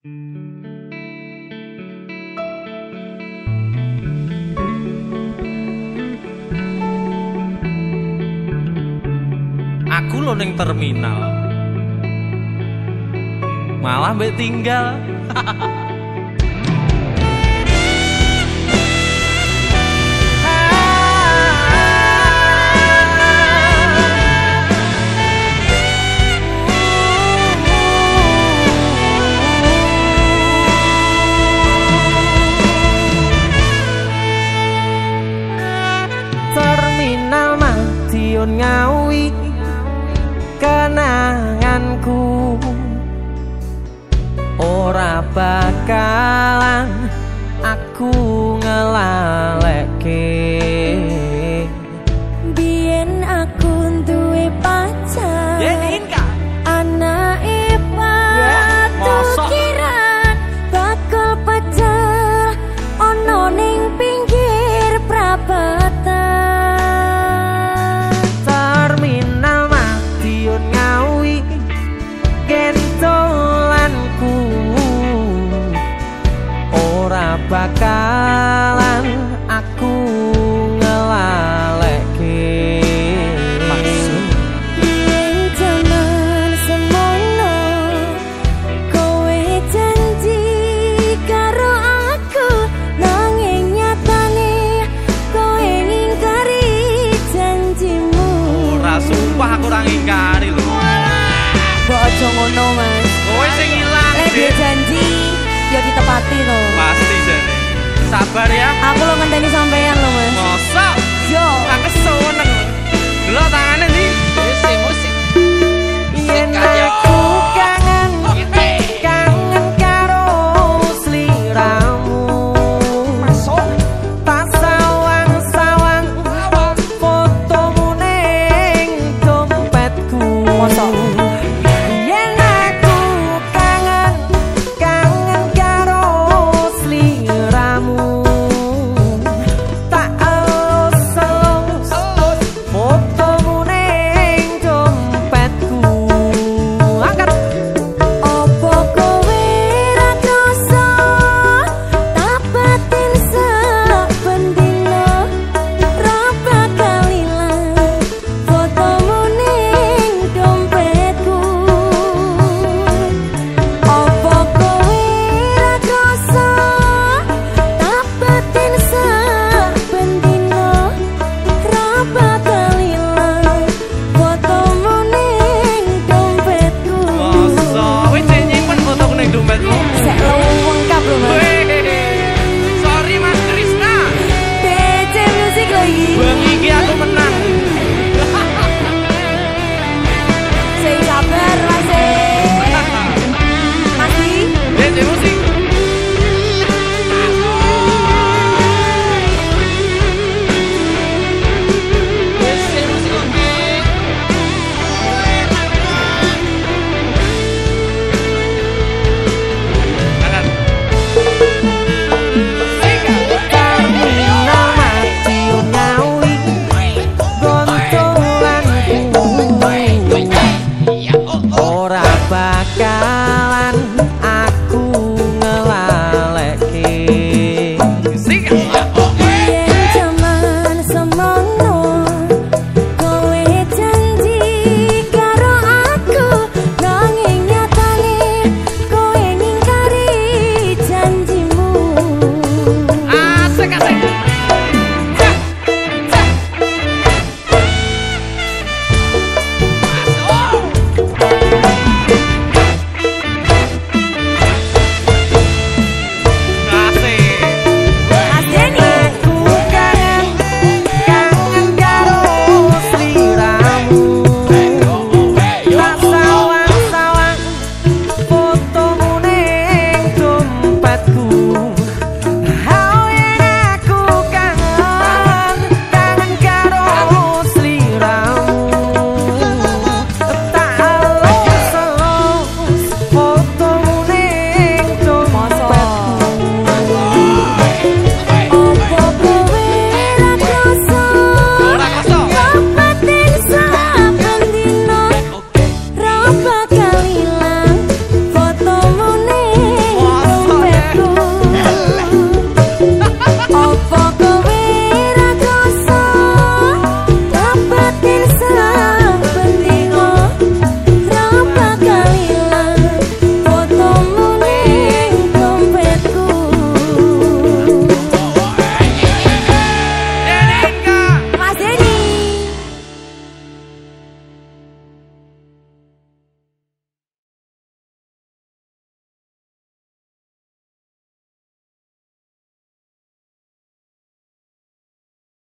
Aku lo neng terminal. Malah tinggal bakalan ngingkari janjimu. Ora sumpah aku ora ngingkari lho. Mbok aja ngono Mas? Kowe sing ilang Lek dia janji ya ditepati to sabar ya. Aku lo ngenteni sampean lo Mas. Mosok. Yo. Aku seneng lho tangane ndi